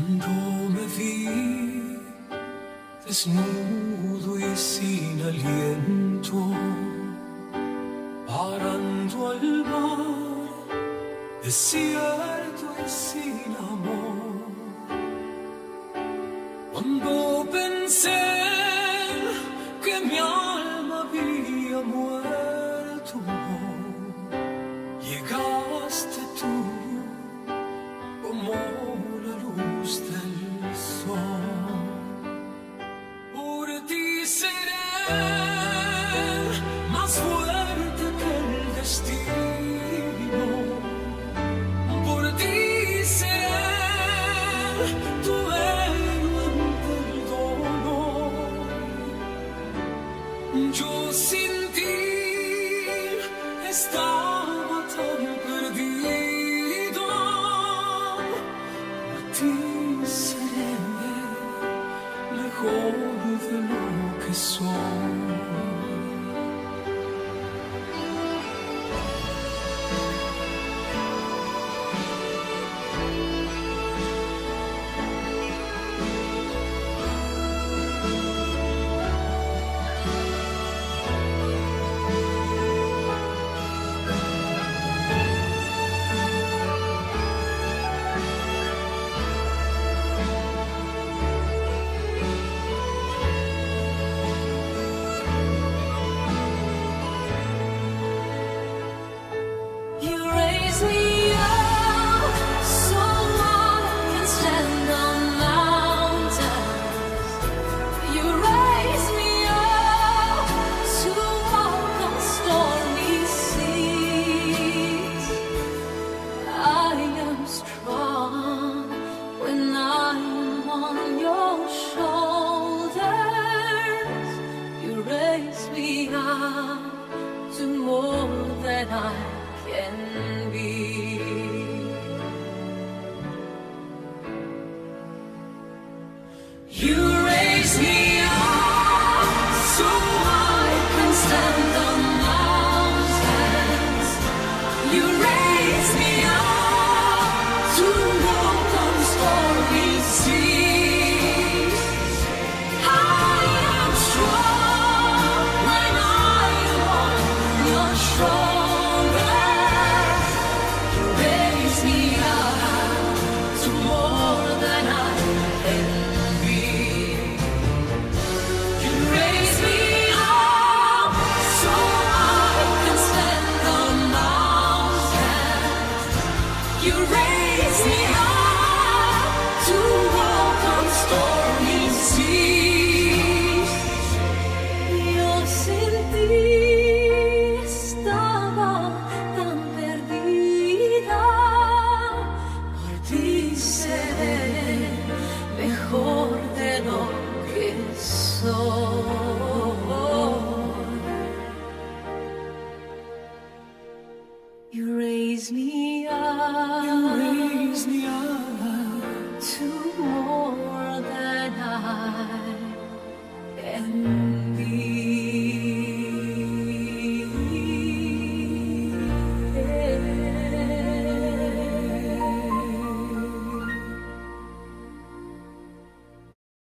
Cuando me vi desnudo y sin aliento, parando al mar, desierto y sin amor. Cuando pensé Yo sin ti estaba tan perdido. A ti seré mejor de lo que soy. that I Yo sentí estaba tan perdida, por dices mejor de lo que soy. You raise me up. You raise me up to more.